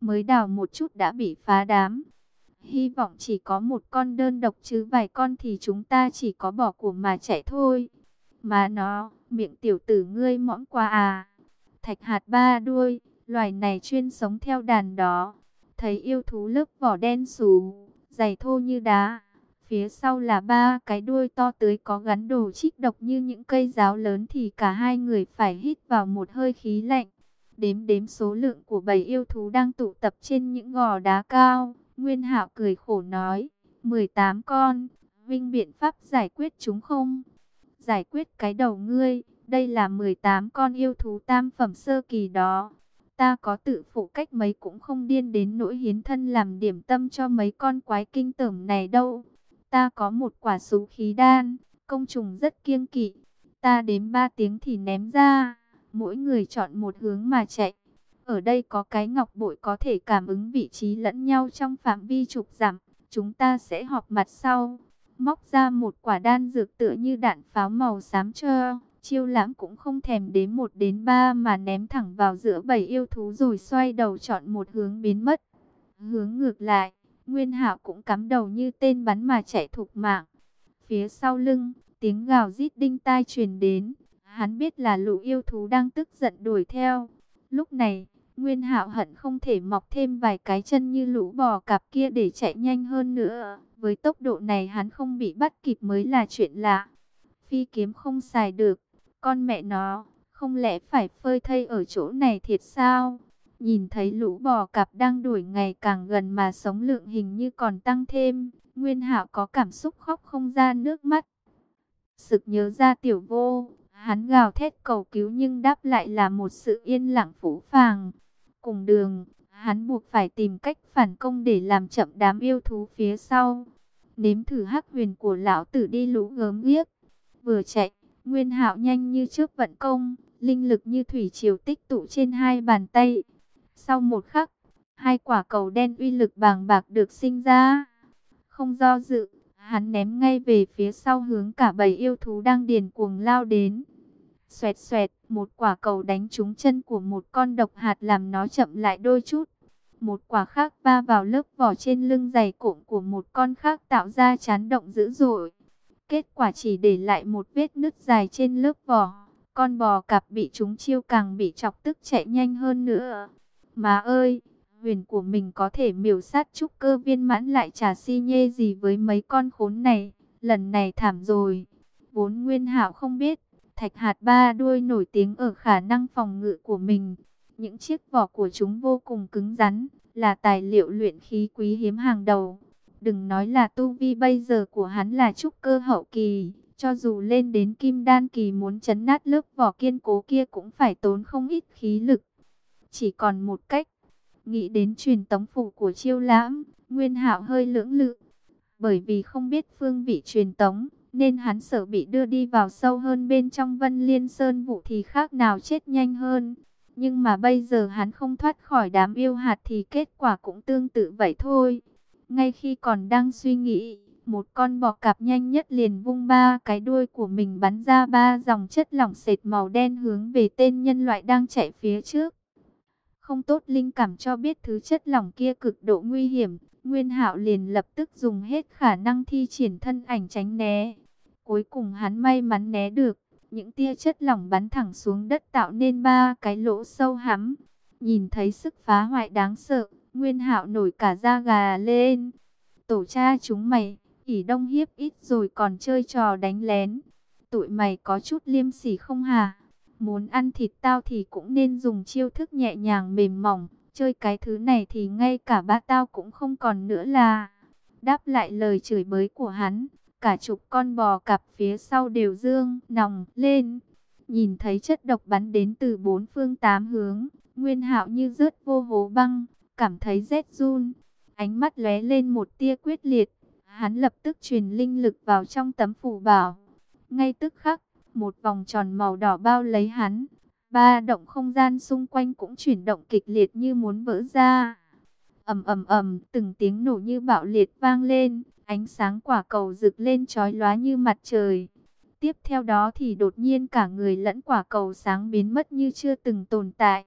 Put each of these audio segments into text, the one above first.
mới đào một chút đã bị phá đám. Hy vọng chỉ có một con đơn độc chứ vài con thì chúng ta chỉ có bỏ của mà chạy thôi. Mà nó, miệng tiểu tử ngươi mõm qua à. Thạch hạt ba đuôi, loài này chuyên sống theo đàn đó. Thấy yêu thú lớp vỏ đen xù, dày thô như đá. Phía sau là ba cái đuôi to tới có gắn đồ trích độc như những cây giáo lớn thì cả hai người phải hít vào một hơi khí lạnh. Đếm đếm số lượng của bầy yêu thú đang tụ tập trên những gò đá cao. Nguyên Hạo cười khổ nói, 18 con, Vinh biện pháp giải quyết chúng không? Giải quyết cái đầu ngươi, đây là 18 con yêu thú tam phẩm sơ kỳ đó. Ta có tự phụ cách mấy cũng không điên đến nỗi hiến thân làm điểm tâm cho mấy con quái kinh tởm này đâu. Ta có một quả sú khí đan, công trùng rất kiêng kỵ. Ta đếm 3 tiếng thì ném ra, mỗi người chọn một hướng mà chạy. Ở đây có cái ngọc bội có thể cảm ứng vị trí lẫn nhau trong phạm vi chục giảm. Chúng ta sẽ họp mặt sau. Móc ra một quả đan dược tựa như đạn pháo màu xám cho Chiêu lãm cũng không thèm đến một đến ba mà ném thẳng vào giữa bầy yêu thú rồi xoay đầu chọn một hướng biến mất. Hướng ngược lại, Nguyên Hạo cũng cắm đầu như tên bắn mà chạy thục mạng. Phía sau lưng, tiếng gào rít đinh tai truyền đến. Hắn biết là lũ yêu thú đang tức giận đuổi theo. Lúc này, Nguyên Hạo hận không thể mọc thêm vài cái chân như lũ bò cạp kia để chạy nhanh hơn nữa. Với tốc độ này hắn không bị bắt kịp mới là chuyện lạ. Phi kiếm không xài được, con mẹ nó, không lẽ phải phơi thây ở chỗ này thiệt sao? Nhìn thấy lũ bò cạp đang đuổi ngày càng gần mà sống lượng hình như còn tăng thêm, Nguyên Hạo có cảm xúc khóc không ra nước mắt. Sực nhớ ra tiểu vô, hắn gào thét cầu cứu nhưng đáp lại là một sự yên lặng phũ phàng. Cùng đường, hắn buộc phải tìm cách phản công để làm chậm đám yêu thú phía sau. Nếm thử hắc huyền của lão tử đi lũ gớm ghiếc. Vừa chạy, Nguyên hạo nhanh như trước vận công, linh lực như thủy triều tích tụ trên hai bàn tay. Sau một khắc, hai quả cầu đen uy lực bàng bạc được sinh ra. Không do dự, hắn ném ngay về phía sau hướng cả bầy yêu thú đang điền cuồng lao đến. Xoẹt xoẹt, một quả cầu đánh trúng chân của một con độc hạt làm nó chậm lại đôi chút. Một quả khác va vào lớp vỏ trên lưng dày cộm của một con khác tạo ra chán động dữ dội. Kết quả chỉ để lại một vết nứt dài trên lớp vỏ. Con bò cạp bị chúng chiêu càng bị chọc tức chạy nhanh hơn nữa. Má ơi, huyền của mình có thể miểu sát trúc cơ viên mãn lại trả si nhê gì với mấy con khốn này. Lần này thảm rồi. Vốn Nguyên hảo không biết, thạch hạt ba đuôi nổi tiếng ở khả năng phòng ngự của mình. Những chiếc vỏ của chúng vô cùng cứng rắn, là tài liệu luyện khí quý hiếm hàng đầu. Đừng nói là tu vi bây giờ của hắn là trúc cơ hậu kỳ, cho dù lên đến kim đan kỳ muốn chấn nát lớp vỏ kiên cố kia cũng phải tốn không ít khí lực. Chỉ còn một cách, nghĩ đến truyền tống phủ của chiêu lãm, Nguyên hạo hơi lưỡng lự. Bởi vì không biết phương vị truyền tống, nên hắn sợ bị đưa đi vào sâu hơn bên trong Vân Liên Sơn vụ thì khác nào chết nhanh hơn. Nhưng mà bây giờ hắn không thoát khỏi đám yêu hạt thì kết quả cũng tương tự vậy thôi. Ngay khi còn đang suy nghĩ, một con bò cạp nhanh nhất liền vung ba cái đuôi của mình bắn ra ba dòng chất lỏng sệt màu đen hướng về tên nhân loại đang chạy phía trước. Không tốt linh cảm cho biết thứ chất lỏng kia cực độ nguy hiểm, Nguyên Hạo liền lập tức dùng hết khả năng thi triển thân ảnh tránh né. Cuối cùng hắn may mắn né được, những tia chất lỏng bắn thẳng xuống đất tạo nên ba cái lỗ sâu hắm. Nhìn thấy sức phá hoại đáng sợ, Nguyên Hạo nổi cả da gà lên. Tổ cha chúng mày, ỉ đông hiếp ít rồi còn chơi trò đánh lén. Tụi mày có chút liêm sỉ không hả? Muốn ăn thịt tao thì cũng nên dùng chiêu thức nhẹ nhàng mềm mỏng. Chơi cái thứ này thì ngay cả ba tao cũng không còn nữa là... Đáp lại lời chửi bới của hắn, cả chục con bò cặp phía sau đều dương, nòng, lên. Nhìn thấy chất độc bắn đến từ bốn phương tám hướng, Nguyên hạo như rớt vô hố băng, cảm thấy rét run. Ánh mắt lóe lên một tia quyết liệt, hắn lập tức truyền linh lực vào trong tấm phủ bảo. Ngay tức khắc, một vòng tròn màu đỏ bao lấy hắn. Ba động không gian xung quanh cũng chuyển động kịch liệt như muốn vỡ ra. ầm ầm ầm, từng tiếng nổ như bạo liệt vang lên, ánh sáng quả cầu rực lên chói lóa như mặt trời. Tiếp theo đó thì đột nhiên cả người lẫn quả cầu sáng biến mất như chưa từng tồn tại.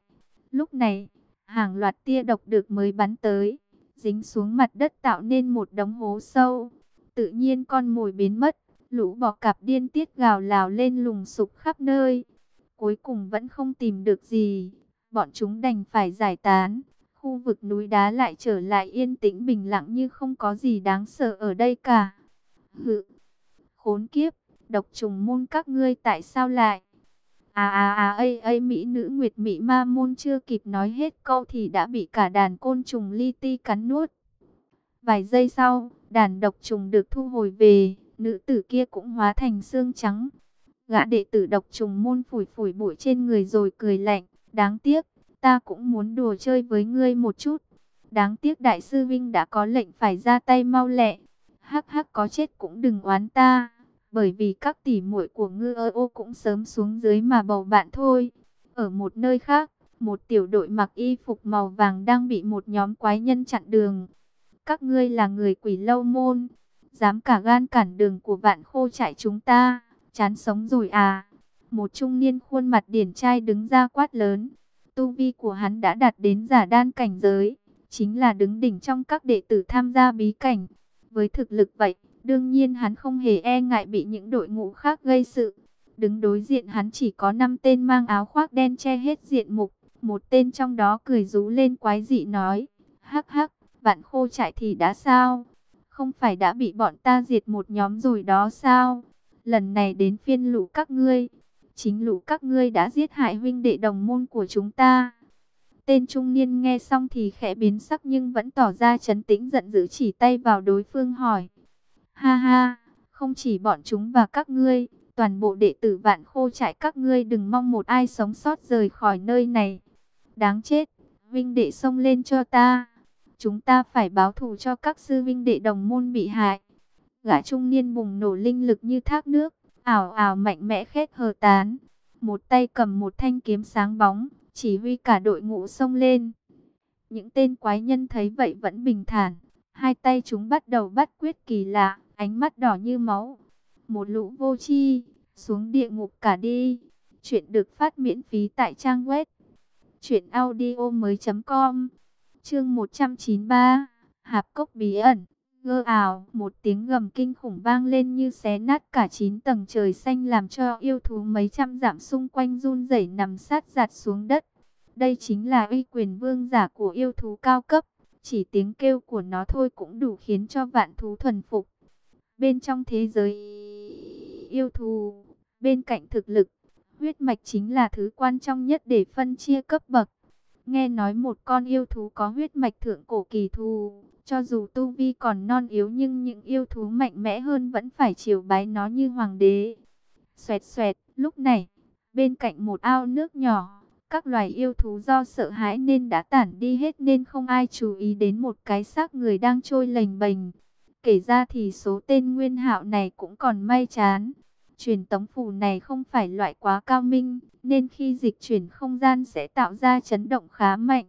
Lúc này, Hàng loạt tia độc được mới bắn tới, dính xuống mặt đất tạo nên một đống hố sâu. Tự nhiên con mồi biến mất, lũ bò cạp điên tiết gào lào lên lùng sục khắp nơi. Cuối cùng vẫn không tìm được gì, bọn chúng đành phải giải tán. Khu vực núi đá lại trở lại yên tĩnh bình lặng như không có gì đáng sợ ở đây cả. Hự, khốn kiếp, độc trùng môn các ngươi tại sao lại? À à à ây ây mỹ nữ nguyệt mỹ ma môn chưa kịp nói hết câu thì đã bị cả đàn côn trùng li ti cắn nuốt. Vài giây sau, đàn độc trùng được thu hồi về, nữ tử kia cũng hóa thành xương trắng. Gã đệ tử độc trùng môn phủi phủi bụi trên người rồi cười lạnh, đáng tiếc, ta cũng muốn đùa chơi với ngươi một chút. Đáng tiếc đại sư Vinh đã có lệnh phải ra tay mau lẹ. Hắc hắc có chết cũng đừng oán ta bởi vì các tỷ muội của ngư ơ ô cũng sớm xuống dưới mà bầu bạn thôi. Ở một nơi khác, một tiểu đội mặc y phục màu vàng đang bị một nhóm quái nhân chặn đường. Các ngươi là người quỷ lâu môn, dám cả gan cản đường của vạn khô trại chúng ta, chán sống rồi à. Một trung niên khuôn mặt điển trai đứng ra quát lớn. Tu vi của hắn đã đạt đến giả đan cảnh giới, chính là đứng đỉnh trong các đệ tử tham gia bí cảnh. Với thực lực vậy, Đương nhiên hắn không hề e ngại bị những đội ngũ khác gây sự. Đứng đối diện hắn chỉ có 5 tên mang áo khoác đen che hết diện mục. Một tên trong đó cười rú lên quái dị nói. Hắc hắc, vạn khô chạy thì đã sao? Không phải đã bị bọn ta diệt một nhóm rồi đó sao? Lần này đến phiên lũ các ngươi. Chính lũ các ngươi đã giết hại huynh đệ đồng môn của chúng ta. Tên trung niên nghe xong thì khẽ biến sắc nhưng vẫn tỏ ra chấn tĩnh giận dữ chỉ tay vào đối phương hỏi. Ha ha, không chỉ bọn chúng và các ngươi, toàn bộ đệ tử vạn khô trại các ngươi đừng mong một ai sống sót rời khỏi nơi này. Đáng chết, vinh đệ xông lên cho ta. Chúng ta phải báo thù cho các sư vinh đệ đồng môn bị hại. Gã trung niên bùng nổ linh lực như thác nước, ảo ảo mạnh mẽ khét hờ tán. Một tay cầm một thanh kiếm sáng bóng, chỉ huy cả đội ngũ xông lên. Những tên quái nhân thấy vậy vẫn bình thản, Hai tay chúng bắt đầu bắt quyết kỳ lạ, ánh mắt đỏ như máu. Một lũ vô chi, xuống địa ngục cả đi. Chuyện được phát miễn phí tại trang web truyệnaudiomoi.com. Chương 193, Hạp cốc bí ẩn. Gơ ảo, một tiếng gầm kinh khủng vang lên như xé nát cả chín tầng trời xanh làm cho yêu thú mấy trăm dặm xung quanh run rẩy nằm sát giặt xuống đất. Đây chính là uy quyền vương giả của yêu thú cao cấp. Chỉ tiếng kêu của nó thôi cũng đủ khiến cho vạn thú thuần phục. Bên trong thế giới yêu thú, bên cạnh thực lực, huyết mạch chính là thứ quan trọng nhất để phân chia cấp bậc. Nghe nói một con yêu thú có huyết mạch thượng cổ kỳ thù, cho dù tu vi còn non yếu nhưng những yêu thú mạnh mẽ hơn vẫn phải chiều bái nó như hoàng đế. Xoẹt xoẹt, lúc này, bên cạnh một ao nước nhỏ, các loài yêu thú do sợ hãi nên đã tản đi hết nên không ai chú ý đến một cái xác người đang trôi lềnh bềnh. Kể ra thì số tên nguyên hạo này cũng còn may chán. Truyền tống phù này không phải loại quá cao minh, nên khi dịch chuyển không gian sẽ tạo ra chấn động khá mạnh.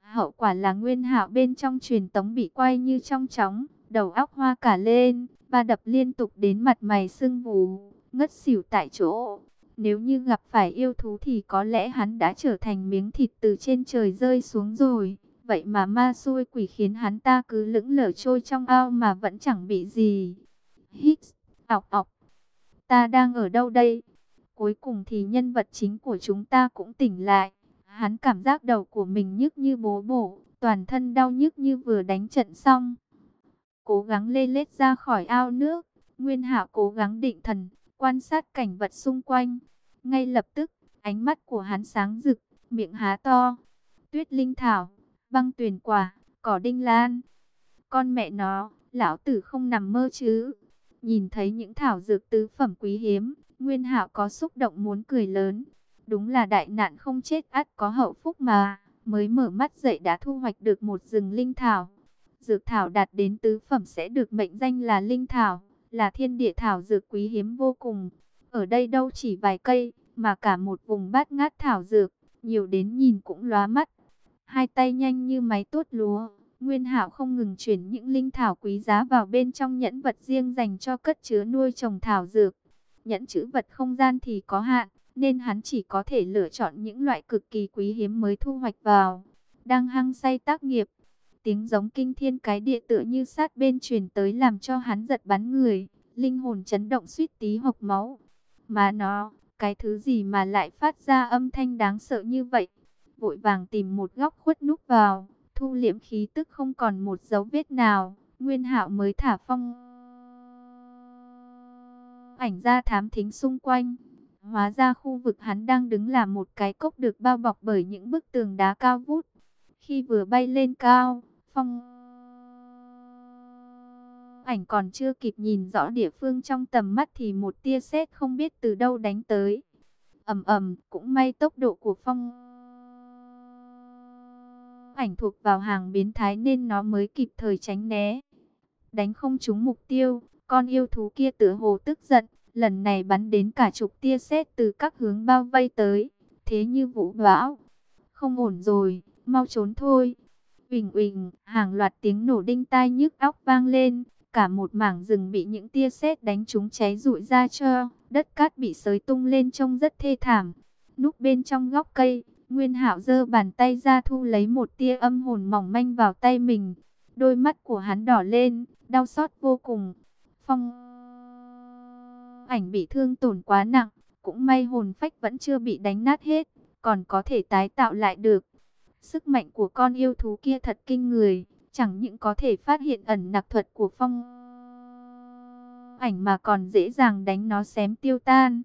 Hậu quả là nguyên hạo bên trong truyền tống bị quay như trong chóng, đầu óc hoa cả lên, và đập liên tục đến mặt mày sưng vù, ngất xỉu tại chỗ. Nếu như gặp phải yêu thú thì có lẽ hắn đã trở thành miếng thịt từ trên trời rơi xuống rồi. Vậy mà ma xui quỷ khiến hắn ta cứ lững lờ trôi trong ao mà vẫn chẳng bị gì. Hít, ọc ọc. Ta đang ở đâu đây? Cuối cùng thì nhân vật chính của chúng ta cũng tỉnh lại. Hắn cảm giác đầu của mình nhức như bố bổ, toàn thân đau nhức như vừa đánh trận xong. Cố gắng lê lết ra khỏi ao nước, Nguyên Hạ cố gắng định thần, quan sát cảnh vật xung quanh. Ngay lập tức, ánh mắt của hắn sáng rực, miệng há to. Tuyết linh thảo, băng tuyền quả, cỏ đinh lan. Con mẹ nó, lão tử không nằm mơ chứ. Nhìn thấy những thảo dược tứ phẩm quý hiếm, Nguyên Hạo có xúc động muốn cười lớn. Đúng là đại nạn không chết ắt có hậu phúc mà. Mới mở mắt dậy đã thu hoạch được một rừng linh thảo. Dược thảo đạt đến tứ phẩm sẽ được mệnh danh là linh thảo là thiên địa thảo dược quý hiếm vô cùng. Ở đây đâu chỉ vài cây, mà cả một vùng bát ngát thảo dược, nhiều đến nhìn cũng lóa mắt. Hai tay nhanh như máy tuốt lúa, Nguyên Hạo không ngừng chuyển những linh thảo quý giá vào bên trong nhẫn vật riêng dành cho cất chứa nuôi trồng thảo dược. Nhẫn chữ vật không gian thì có hạn, nên hắn chỉ có thể lựa chọn những loại cực kỳ quý hiếm mới thu hoạch vào. đang hăng say tác nghiệp. Tiếng giống kinh thiên cái địa tựa như sát bên truyền tới làm cho hắn giật bắn người, linh hồn chấn động suýt tí hộc máu. Mà nó, cái thứ gì mà lại phát ra âm thanh đáng sợ như vậy? Vội vàng tìm một góc khuất núp vào, thu liễm khí tức không còn một dấu vết nào, Nguyên Hạo mới thả phong ảnh ra thám thính xung quanh. Hóa ra khu vực hắn đang đứng là một cái cốc được bao bọc bởi những bức tường đá cao vút. Khi vừa bay lên cao, phong ảnh còn chưa kịp nhìn rõ địa phương trong tầm mắt thì một tia sét không biết từ đâu đánh tới. ầm ầm, cũng may tốc độ của phong ảnh thuộc vào hàng biến thái nên nó mới kịp thời tránh né. Đánh không trúng mục tiêu, con yêu thú kia tựa hồ tức giận, lần này bắn đến cả chục tia sét từ các hướng bao vây tới, thế như vũ bão. Không ổn rồi, mau trốn thôi. Uỳnh uỳnh, hàng loạt tiếng nổ đinh tai nhức óc vang lên, cả một mảng rừng bị những tia sét đánh trúng cháy rụi ra cho, đất cát bị sới tung lên trông rất thê thảm. Núp bên trong góc cây, Nguyên Hạo giơ bàn tay ra thu lấy một tia âm hồn mỏng manh vào tay mình. Đôi mắt của hắn đỏ lên, đau xót vô cùng. Phong ảnh bị thương tổn quá nặng, cũng may hồn phách vẫn chưa bị đánh nát hết, còn có thể tái tạo lại được. Sức mạnh của con yêu thú kia thật kinh người, chẳng những có thể phát hiện ẩn nặc thuật của phong ảnh mà còn dễ dàng đánh nó xém tiêu tan.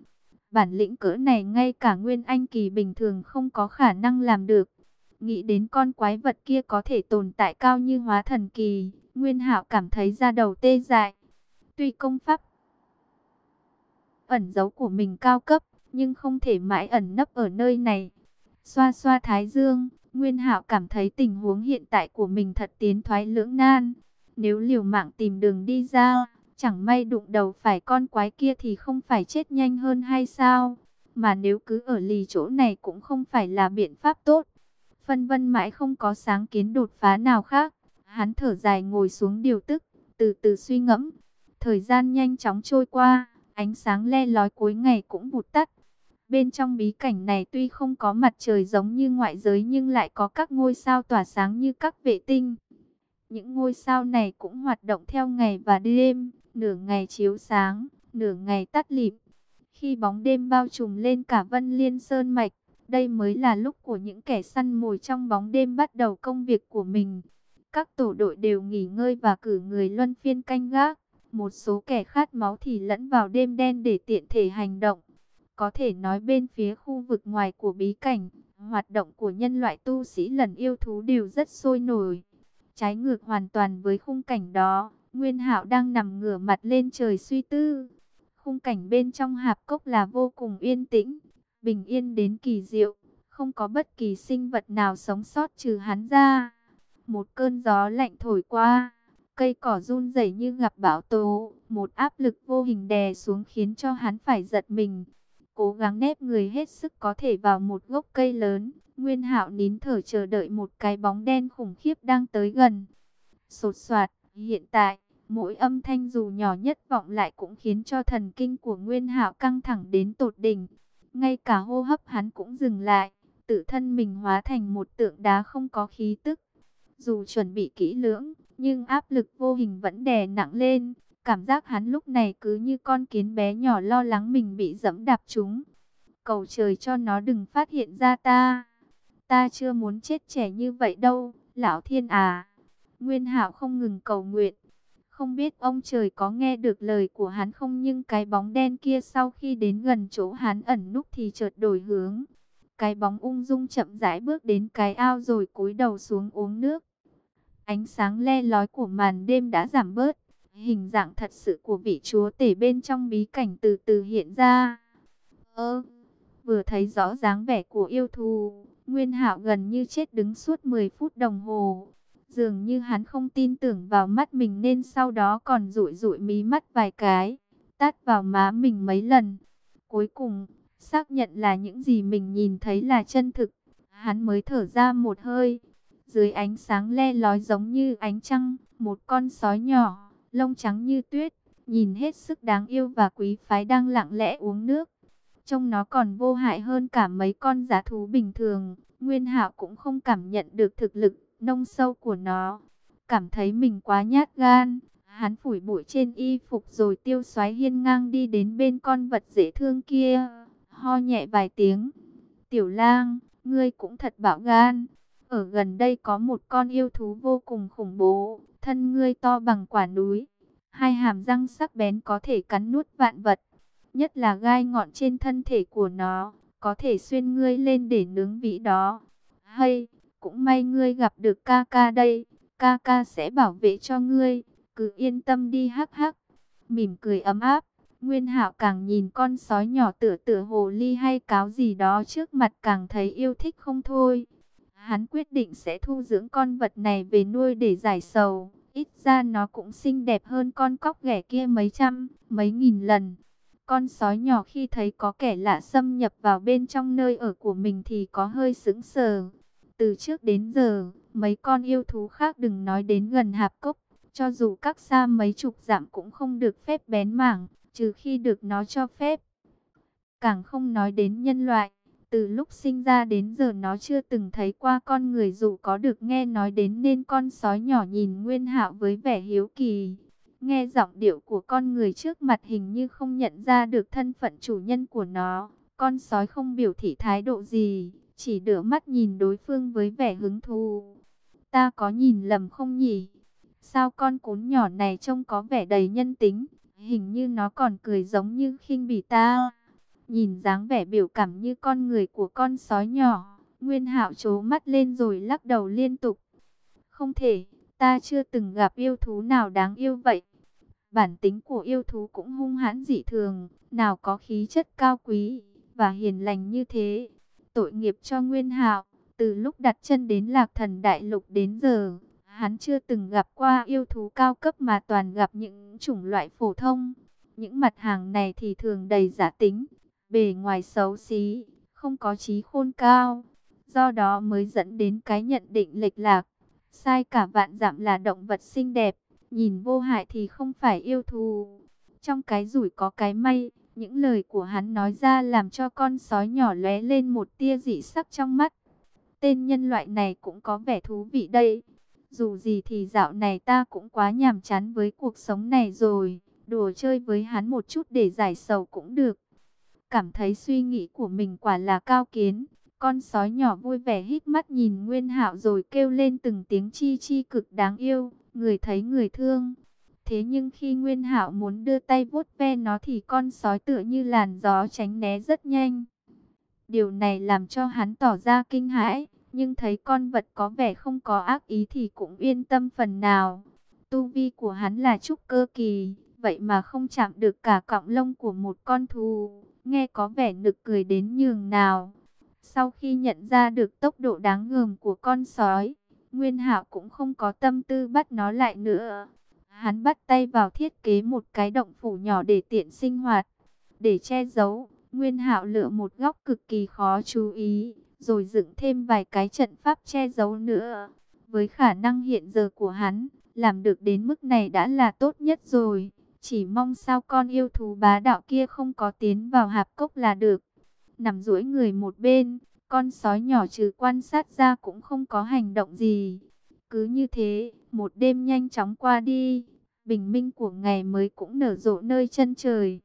Bản lĩnh cỡ này ngay cả Nguyên Anh Kỳ bình thường không có khả năng làm được. Nghĩ đến con quái vật kia có thể tồn tại cao như hóa thần kỳ, Nguyên Hạo cảm thấy da đầu tê dại. Tuy công pháp ẩn giấu của mình cao cấp, nhưng không thể mãi ẩn nấp ở nơi này. Xoa xoa thái dương, Nguyên Hạo cảm thấy tình huống hiện tại của mình thật tiến thoái lưỡng nan. Nếu liều mạng tìm đường đi ra, chẳng may đụng đầu phải con quái kia thì không phải chết nhanh hơn hay sao? Mà nếu cứ ở lì chỗ này cũng không phải là biện pháp tốt. Phân vân mãi không có sáng kiến đột phá nào khác. Hắn thở dài ngồi xuống điều tức, từ từ suy ngẫm. Thời gian nhanh chóng trôi qua, ánh sáng le lói cuối ngày cũng vụt tắt. Bên trong bí cảnh này tuy không có mặt trời giống như ngoại giới nhưng lại có các ngôi sao tỏa sáng như các vệ tinh. Những ngôi sao này cũng hoạt động theo ngày và đêm, nửa ngày chiếu sáng, nửa ngày tắt lịm. Khi bóng đêm bao trùm lên cả Vân Liên Sơn Mạch, đây mới là lúc của những kẻ săn mồi trong bóng đêm bắt đầu công việc của mình. Các tổ đội đều nghỉ ngơi và cử người luân phiên canh gác. Một số kẻ khát máu thì lẫn vào đêm đen để tiện thể hành động. Có thể nói bên phía khu vực ngoài của bí cảnh, hoạt động của nhân loại tu sĩ lần yêu thú đều rất sôi nổi. Trái ngược hoàn toàn với khung cảnh đó, Nguyên Hạo đang nằm ngửa mặt lên trời suy tư. Khung cảnh bên trong hạp cốc là vô cùng yên tĩnh, bình yên đến kỳ diệu, không có bất kỳ sinh vật nào sống sót trừ hắn ra. Một cơn gió lạnh thổi qua, cây cỏ run rẩy như gặp bão tố, một áp lực vô hình đè xuống khiến cho hắn phải giật mình. Cố gắng nép người hết sức có thể vào một gốc cây lớn, Nguyên Hạo nín thở chờ đợi một cái bóng đen khủng khiếp đang tới gần. Sột soạt, hiện tại, mỗi âm thanh dù nhỏ nhất vọng lại cũng khiến cho thần kinh của Nguyên Hạo căng thẳng đến tột đỉnh. Ngay cả hô hấp hắn cũng dừng lại, tự thân mình hóa thành một tượng đá không có khí tức. Dù chuẩn bị kỹ lưỡng, nhưng áp lực vô hình vẫn đè nặng lên. Cảm giác hắn lúc này cứ như con kiến bé nhỏ lo lắng mình bị dẫm đạp chúng. Cầu trời cho nó đừng phát hiện ra ta. Ta chưa muốn chết trẻ như vậy đâu, lão thiên à. Nguyên hạo không ngừng cầu nguyện. Không biết ông trời có nghe được lời của hắn không nhưng cái bóng đen kia sau khi đến gần chỗ hắn ẩn núp thì chợt đổi hướng. Cái bóng ung dung chậm rãi bước đến cái ao rồi cúi đầu xuống uống nước. Ánh sáng le lói của màn đêm đã giảm bớt. Hình dạng thật sự của vị chúa tể bên trong bí cảnh từ từ hiện ra. Ơ, vừa thấy rõ dáng vẻ của yêu thù, Nguyên Hạo gần như chết đứng suốt 10 phút đồng hồ. Dường như hắn không tin tưởng vào mắt mình nên sau đó còn rụi rụi mí mắt vài cái, tát vào má mình mấy lần. Cuối cùng, xác nhận là những gì mình nhìn thấy là chân thực, hắn mới thở ra một hơi. Dưới ánh sáng le lói giống như ánh trăng, một con sói nhỏ, lông trắng như tuyết, nhìn hết sức đáng yêu và quý phái đang lặng lẽ uống nước. Trông nó còn vô hại hơn cả mấy con giá thú bình thường, Nguyên Hạo cũng không cảm nhận được thực lực nông sâu của nó, cảm thấy mình quá nhát gan. Hắn phủi bụi trên y phục rồi tiêu xoáy hiên ngang đi đến bên con vật dễ thương kia, ho nhẹ vài tiếng. Tiểu lang, ngươi cũng thật bạo gan. Ở gần đây có một con yêu thú vô cùng khủng bố, thân ngươi to bằng quả núi. Hai hàm răng sắc bén có thể cắn nuốt vạn vật, nhất là gai ngọn trên thân thể của nó, có thể xuyên ngươi lên để nướng vĩ đó. Hay, cũng may ngươi gặp được ca ca đây, ca ca sẽ bảo vệ cho ngươi, cứ yên tâm đi hắc hắc. Mỉm cười ấm áp, Nguyên Hạo càng nhìn con sói nhỏ tựa tựa hồ ly hay cáo gì đó trước mặt càng thấy yêu thích không thôi. Hắn quyết định sẽ thu dưỡng con vật này về nuôi để giải sầu. Ít ra nó cũng xinh đẹp hơn con cóc ghẻ kia mấy trăm, mấy nghìn lần. Con sói nhỏ khi thấy có kẻ lạ xâm nhập vào bên trong nơi ở của mình thì có hơi sững sờ. Từ trước đến giờ, mấy con yêu thú khác đừng nói đến gần hạp cốc. Cho dù các xa mấy chục dặm cũng không được phép bén mảng, trừ khi được nó cho phép. Càng không nói đến nhân loại. Từ lúc sinh ra đến giờ nó chưa từng thấy qua con người dù có được nghe nói đến nên con sói nhỏ nhìn Nguyên Hạo với vẻ hiếu kỳ. Nghe giọng điệu của con người trước mặt hình như không nhận ra được thân phận chủ nhân của nó. Con sói không biểu thị thái độ gì, chỉ đỡ mắt nhìn đối phương với vẻ hứng thú. Ta có nhìn lầm không nhỉ? Sao con cún nhỏ này trông có vẻ đầy nhân tính, hình như nó còn cười giống như khinh bỉ ta. Nhìn dáng vẻ biểu cảm như con người của con sói nhỏ, Nguyên Hạo trố mắt lên rồi lắc đầu liên tục. Không thể, ta chưa từng gặp yêu thú nào đáng yêu vậy. Bản tính của yêu thú cũng hung hãn dị thường, nào có khí chất cao quý và hiền lành như thế. Tội nghiệp cho Nguyên Hạo, từ lúc đặt chân đến Lạc Thần Đại Lục đến giờ, hắn chưa từng gặp qua yêu thú cao cấp mà toàn gặp những chủng loại phổ thông. Những mặt hàng này thì thường đầy giả tính, bề ngoài xấu xí, không có trí khôn cao. Do đó mới dẫn đến cái nhận định lệch lạc, sai cả vạn dặm là động vật xinh đẹp, nhìn vô hại thì không phải yêu thú Trong cái rủi có cái may, những lời của hắn nói ra làm cho con sói nhỏ lóe lên một tia dị sắc trong mắt. Tên nhân loại này cũng có vẻ thú vị đây. Dù gì thì dạo này ta cũng quá nhàm chán với cuộc sống này rồi. Đùa chơi với hắn một chút để giải sầu cũng được. Cảm thấy suy nghĩ của mình quả là cao kiến. Con sói nhỏ vui vẻ hít mắt nhìn Nguyên Hạo rồi kêu lên từng tiếng chi chi cực đáng yêu. Người thấy người thương. Thế nhưng khi Nguyên Hạo muốn đưa tay vuốt ve nó thì con sói tựa như làn gió tránh né rất nhanh. Điều này làm cho hắn tỏ ra kinh hãi, nhưng thấy con vật có vẻ không có ác ý thì cũng yên tâm phần nào. Tu vi của hắn là trúc cơ kỳ, vậy mà không chạm được cả cọng lông của một con thú nghe có vẻ nực cười đến nhường nào. Sau khi nhận ra được tốc độ đáng ngờm của con sói, Nguyên Hạo cũng không có tâm tư bắt nó lại nữa. Hắn bắt tay vào thiết kế một cái động phủ nhỏ để tiện sinh hoạt, để che giấu. Nguyên Hạo lựa một góc cực kỳ khó chú ý, rồi dựng thêm vài cái trận pháp che giấu nữa. Với khả năng hiện giờ của hắn, làm được đến mức này đã là tốt nhất rồi. Chỉ mong sao con yêu thú bá đạo kia không có tiến vào hạp cốc là được. Nằm duỗi người một bên, con sói nhỏ trừ quan sát ra cũng không có hành động gì. Cứ như thế, một đêm nhanh chóng qua đi, bình minh của ngày mới cũng nở rộ nơi chân trời.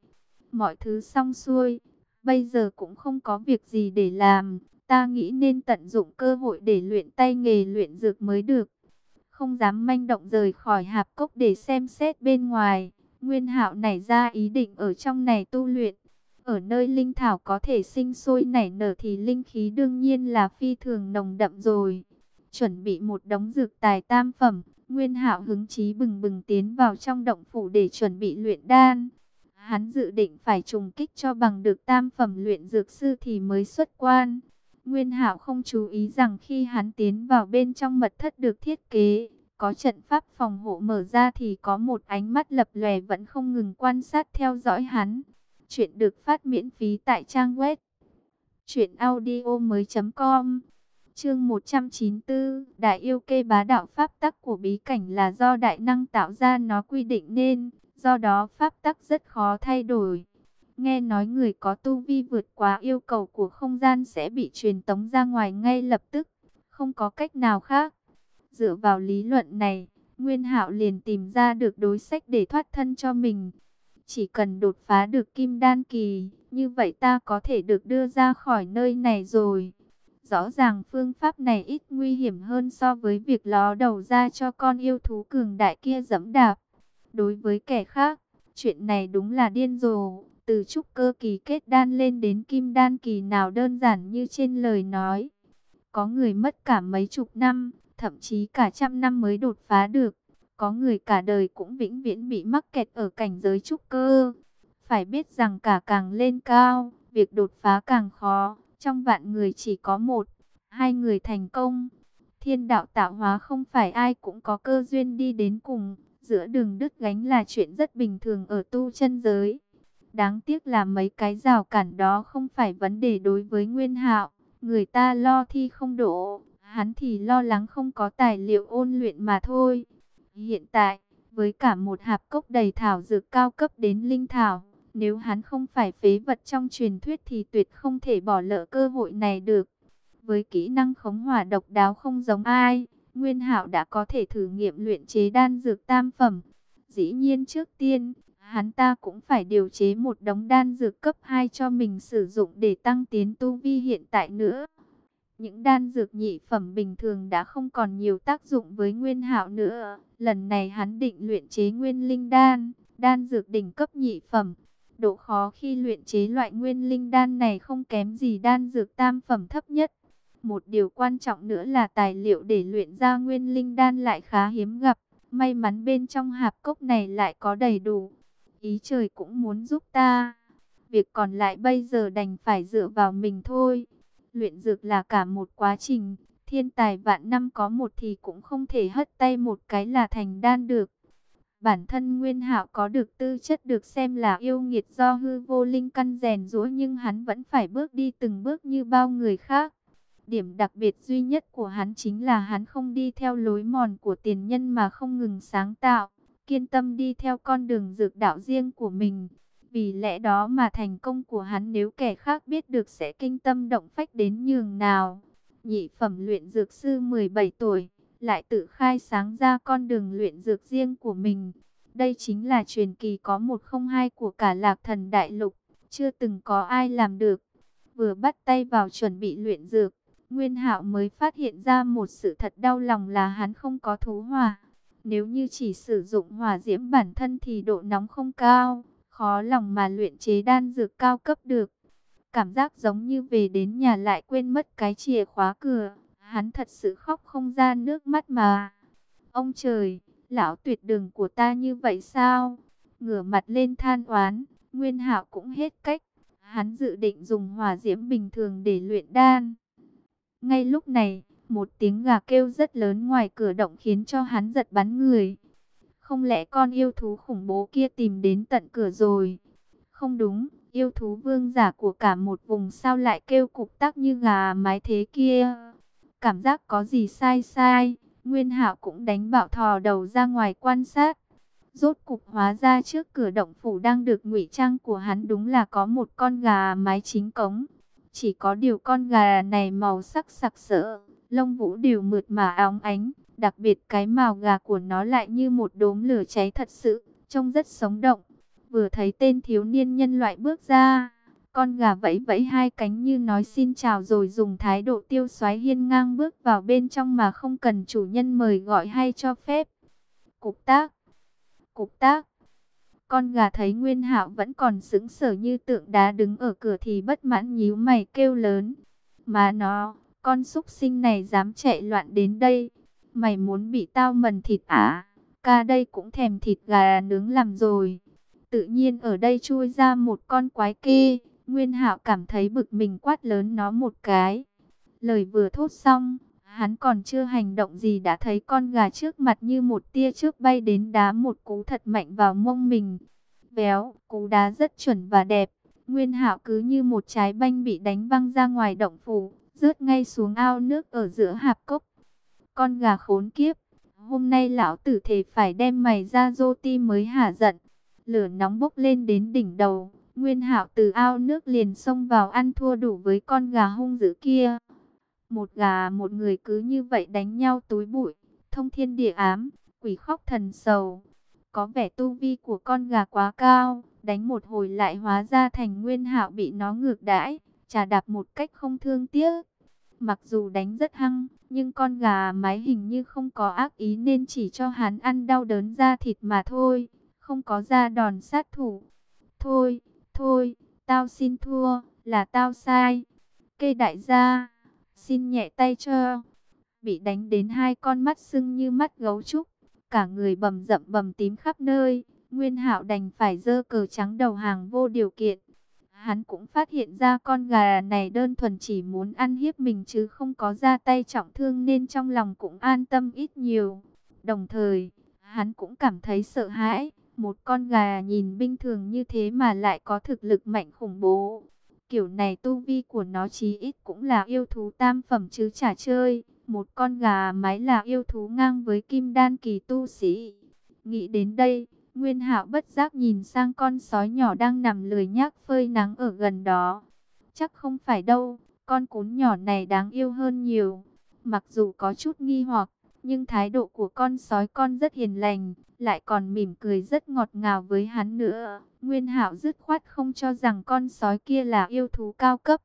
Mọi thứ xong xuôi, bây giờ cũng không có việc gì để làm, ta nghĩ nên tận dụng cơ hội để luyện tay nghề luyện dược mới được. Không dám manh động rời khỏi hạp cốc để xem xét bên ngoài. Nguyên Hạo nảy ra ý định ở trong này tu luyện. Ở nơi linh thảo có thể sinh sôi nảy nở thì linh khí đương nhiên là phi thường nồng đậm rồi. Chuẩn bị một đống dược tài tam phẩm, Nguyên Hạo hứng chí bừng bừng tiến vào trong động phủ để chuẩn bị luyện đan. Hắn dự định phải trùng kích cho bằng được tam phẩm luyện dược sư thì mới xuất quan. Nguyên Hạo không chú ý rằng khi hắn tiến vào bên trong mật thất được thiết kế, có trận pháp phòng hộ mở ra thì có một ánh mắt lập lòe vẫn không ngừng quan sát theo dõi hắn. Chuyện được phát miễn phí tại trang web truyệnaudiomoi.com. Chương 194, Đại yêu kê bá đạo pháp tắc của bí cảnh là do đại năng tạo ra nó quy định nên, do đó pháp tắc rất khó thay đổi. Nghe nói người có tu vi vượt quá yêu cầu của không gian sẽ bị truyền tống ra ngoài ngay lập tức, không có cách nào khác. Dựa vào lý luận này, Nguyên Hạo liền tìm ra được đối sách để thoát thân cho mình. Chỉ cần đột phá được kim đan kỳ, như vậy ta có thể được đưa ra khỏi nơi này rồi. Rõ ràng phương pháp này ít nguy hiểm hơn so với việc ló đầu ra cho con yêu thú cường đại kia dẫm đạp. Đối với kẻ khác, chuyện này đúng là điên rồ. Từ trúc cơ kỳ kết đan lên đến kim đan kỳ nào đơn giản như trên lời nói. Có người mất cả mấy chục năm, thậm chí cả trăm năm mới đột phá được. Có người cả đời cũng vĩnh viễn bị mắc kẹt ở cảnh giới trúc cơ. Phải biết rằng cả càng lên cao, việc đột phá càng khó. Trong vạn người chỉ có một, hai người thành công. Thiên đạo tạo hóa không phải ai cũng có cơ duyên đi đến cùng. Giữa đường đứt gánh là chuyện rất bình thường ở tu chân giới. Đáng tiếc là mấy cái rào cản đó không phải vấn đề đối với Nguyên Hạo. Người ta lo thi không đổ, hắn thì lo lắng không có tài liệu ôn luyện mà thôi. Hiện tại, với cả một hạp cốc đầy thảo dược cao cấp đến linh thảo, nếu hắn không phải phế vật trong truyền thuyết thì tuyệt không thể bỏ lỡ cơ hội này được. Với kỹ năng khống hỏa độc đáo không giống ai, Nguyên Hạo đã có thể thử nghiệm luyện chế đan dược tam phẩm. Dĩ nhiên trước tiên, hắn ta cũng phải điều chế một đống đan dược cấp 2 cho mình sử dụng để tăng tiến tu vi hiện tại nữa. Những đan dược nhị phẩm bình thường đã không còn nhiều tác dụng với Nguyên Hạo nữa. Lần này hắn định luyện chế Nguyên Linh đan, đan dược đỉnh cấp nhị phẩm. Độ khó khi luyện chế loại Nguyên Linh đan này không kém gì đan dược tam phẩm thấp nhất. Một điều quan trọng nữa là tài liệu để luyện ra Nguyên Linh đan lại khá hiếm gặp. May mắn bên trong hạp cốc này lại có đầy đủ. Ý trời cũng muốn giúp ta. Việc còn lại bây giờ đành phải dựa vào mình thôi. Luyện dược là cả một quá trình, thiên tài vạn năm có một thì cũng không thể hất tay một cái là thành đan được. Bản thân Nguyên Hạo có được tư chất được xem là yêu nghiệt do hư vô linh căn rèn rũa nhưng hắn vẫn phải bước đi từng bước như bao người khác. Điểm đặc biệt duy nhất của hắn chính là hắn không đi theo lối mòn của tiền nhân mà không ngừng sáng tạo, kiên tâm đi theo con đường dược đạo riêng của mình. Vì lẽ đó mà thành công của hắn nếu kẻ khác biết được sẽ kinh tâm động phách đến nhường nào. Nhị phẩm luyện dược sư 17 tuổi, lại tự khai sáng ra con đường luyện dược riêng của mình. Đây chính là truyền kỳ có một không hai của cả lạc thần đại lục, chưa từng có ai làm được. Vừa bắt tay vào chuẩn bị luyện dược, Nguyên Hạo mới phát hiện ra một sự thật đau lòng là hắn không có thú hỏa. Nếu như chỉ sử dụng hỏa diễm bản thân thì độ nóng không cao, khó lòng mà luyện chế đan dược cao cấp được. Cảm giác giống như về đến nhà lại quên mất cái chìa khóa cửa. Hắn thật sự khóc không ra nước mắt mà. Ông trời, lão tuyệt đường của ta như vậy sao? Ngửa mặt lên than oán, Nguyên Hạo cũng hết cách. Hắn dự định dùng hỏa diễm bình thường để luyện đan. Ngay lúc này, một tiếng gà kêu rất lớn ngoài cửa động khiến cho hắn giật bắn người. Không lẽ con yêu thú khủng bố kia tìm đến tận cửa rồi? Không đúng, yêu thú vương giả của cả một vùng sao lại kêu cục tắc như gà mái thế kia? Cảm giác có gì sai sai, Nguyên Hạo cũng đánh bạo thò đầu ra ngoài quan sát. Rốt cục hóa ra trước cửa động phủ đang được ngụy trang của hắn đúng là có một con gà mái chính cống. Chỉ có điều con gà này màu sắc sặc sỡ, lông vũ đều mượt mà óng ánh, đặc biệt cái màu gà của nó lại như một đốm lửa cháy thật sự, trông rất sống động. Vừa thấy tên thiếu niên nhân loại bước ra, con gà vẫy vẫy hai cánh như nói xin chào rồi dùng thái độ tiêu xoáy hiên ngang bước vào bên trong mà không cần chủ nhân mời gọi hay cho phép. Cục tác, cục tác. Con gà thấy Nguyên Hạo vẫn còn sững sờ như tượng đá đứng ở cửa thì bất mãn nhíu mày kêu lớn. Mà nó, con súc sinh này dám chạy loạn đến đây. Mày muốn bị tao mần thịt à? Ca đây cũng thèm thịt gà nướng làm rồi. Tự nhiên ở đây chui ra một con quái kê. Nguyên Hạo cảm thấy bực mình quát lớn nó một cái. Lời vừa thốt xong, hắn còn chưa hành động gì đã thấy con gà trước mặt như một tia trước bay đến đá một cú thật mạnh vào mông mình. Béo, cú đá rất chuẩn và đẹp. Nguyên Hạo cứ như một trái banh bị đánh văng ra ngoài động phủ, rớt ngay xuống ao nước ở giữa hạp cốc. Con gà khốn kiếp, hôm nay lão tử thể phải đem mày ra dô ti mới hả giận. Lửa nóng bốc lên đến đỉnh đầu, Nguyên Hạo từ ao nước liền xông vào ăn thua đủ với con gà hung dữ kia. Một gà một người cứ như vậy đánh nhau túi bụi, thông thiên địa ám, quỷ khóc thần sầu. Có vẻ tu vi của con gà quá cao, đánh một hồi lại hóa ra thành Nguyên Hạo bị nó ngược đãi, trà đạp một cách không thương tiếc. Mặc dù đánh rất hăng, nhưng con gà mái hình như không có ác ý nên chỉ cho hắn ăn đau đớn da thịt mà thôi, không có ra đòn sát thủ. Thôi, thôi, tao xin thua, là tao sai. Cây đại gia, xin nhẹ tay cho. Bị đánh đến hai con mắt sưng như mắt gấu trúc, cả người bầm rậm bầm tím khắp nơi. Nguyên Hạo đành phải dơ cờ trắng đầu hàng vô điều kiện. Hắn cũng phát hiện ra con gà này đơn thuần chỉ muốn ăn hiếp mình chứ không có ra tay trọng thương nên trong lòng cũng an tâm ít nhiều. Đồng thời, hắn cũng cảm thấy sợ hãi. Một con gà nhìn bình thường như thế mà lại có thực lực mạnh khủng bố. Kiểu này tu vi của nó chí ít cũng là yêu thú tam phẩm chứ chả chơi. Một con gà mái là yêu thú ngang với kim đan kỳ tu sĩ. Nghĩ đến đây, Nguyên Hạo bất giác nhìn sang con sói nhỏ đang nằm lười nhác phơi nắng ở gần đó. Chắc không phải đâu, con cún nhỏ này đáng yêu hơn nhiều. Mặc dù có chút nghi hoặc, nhưng thái độ của con sói con rất hiền lành, lại còn mỉm cười rất ngọt ngào với hắn nữa. Nguyên Hạo dứt khoát không cho rằng con sói kia là yêu thú cao cấp.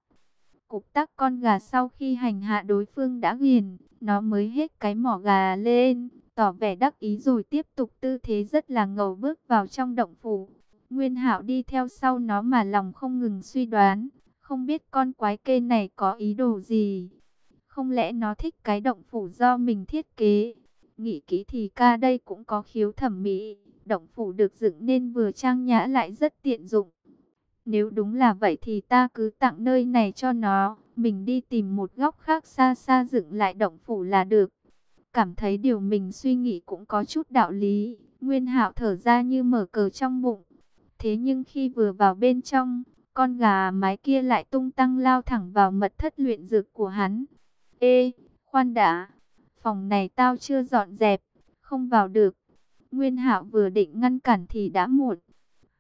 Cục tắc con gà sau khi hành hạ đối phương đã ghiền, nó mới hết cái mỏ gà lên tỏ vẻ đắc ý rồi tiếp tục tư thế rất là ngầu bước vào trong động phủ. Nguyên Hạo đi theo sau nó mà lòng không ngừng suy đoán, không biết con quái kê này có ý đồ gì. Không lẽ nó thích cái động phủ do mình thiết kế? Nghĩ kỹ thì ca đây cũng có khiếu thẩm mỹ, động phủ được dựng nên vừa trang nhã lại rất tiện dụng. Nếu đúng là vậy thì ta cứ tặng nơi này cho nó, mình đi tìm một góc khác xa xa dựng lại động phủ là được. Cảm thấy điều mình suy nghĩ cũng có chút đạo lý, Nguyên Hạo thở ra như mở cờ trong bụng. Thế nhưng khi vừa vào bên trong, con gà mái kia lại tung tăng lao thẳng vào mật thất luyện dược của hắn. Ê, khoan đã, phòng này tao chưa dọn dẹp, không vào được. Nguyên Hạo vừa định ngăn cản thì đã muộn.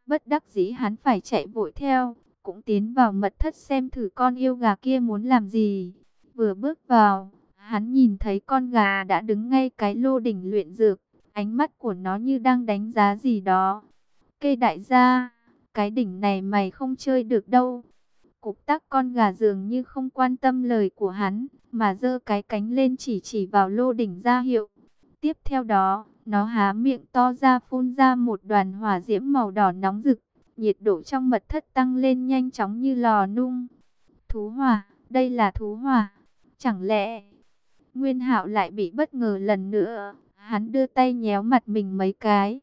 Bất đắc dĩ hắn phải chạy vội theo, cũng tiến vào mật thất xem thử con yêu gà kia muốn làm gì. Vừa bước vào, Hắn nhìn thấy con gà đã đứng ngay cái lô đỉnh luyện dược, ánh mắt của nó như đang đánh giá gì đó. Cây đại gia, cái đỉnh này mày không chơi được đâu. Cục tắc con gà dường như không quan tâm lời của hắn, mà giơ cái cánh lên chỉ chỉ vào lô đỉnh ra hiệu. Tiếp theo đó, nó há miệng to ra phun ra một đoàn hỏa diễm màu đỏ nóng rực. Nhiệt độ trong mật thất tăng lên nhanh chóng như lò nung. Thú hỏa, đây là thú hỏa. Chẳng lẽ Nguyên Hạo lại bị bất ngờ lần nữa, hắn đưa tay nhéo mặt mình mấy cái.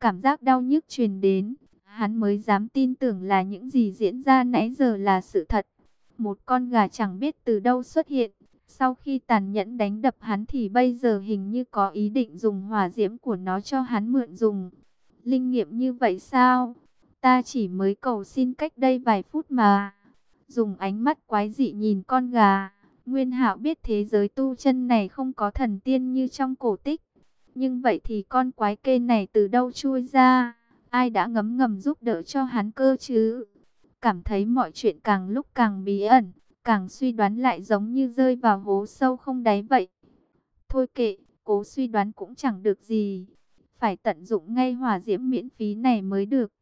Cảm giác đau nhức truyền đến, hắn mới dám tin tưởng là những gì diễn ra nãy giờ là sự thật. Một con gà chẳng biết từ đâu xuất hiện, sau khi tàn nhẫn đánh đập hắn thì bây giờ hình như có ý định dùng hỏa diễm của nó cho hắn mượn dùng. Linh nghiệm như vậy sao? Ta chỉ mới cầu xin cách đây vài phút mà. Dùng ánh mắt quái dị nhìn con gà Nguyên Hạo biết thế giới tu chân này không có thần tiên như trong cổ tích. Nhưng vậy thì con quái kê này từ đâu chui ra? Ai đã ngấm ngầm giúp đỡ cho hắn cơ chứ? Cảm thấy mọi chuyện càng lúc càng bí ẩn, càng suy đoán lại giống như rơi vào hố sâu không đáy vậy. Thôi kệ, cố suy đoán cũng chẳng được gì. Phải tận dụng ngay hỏa diễm miễn phí này mới được.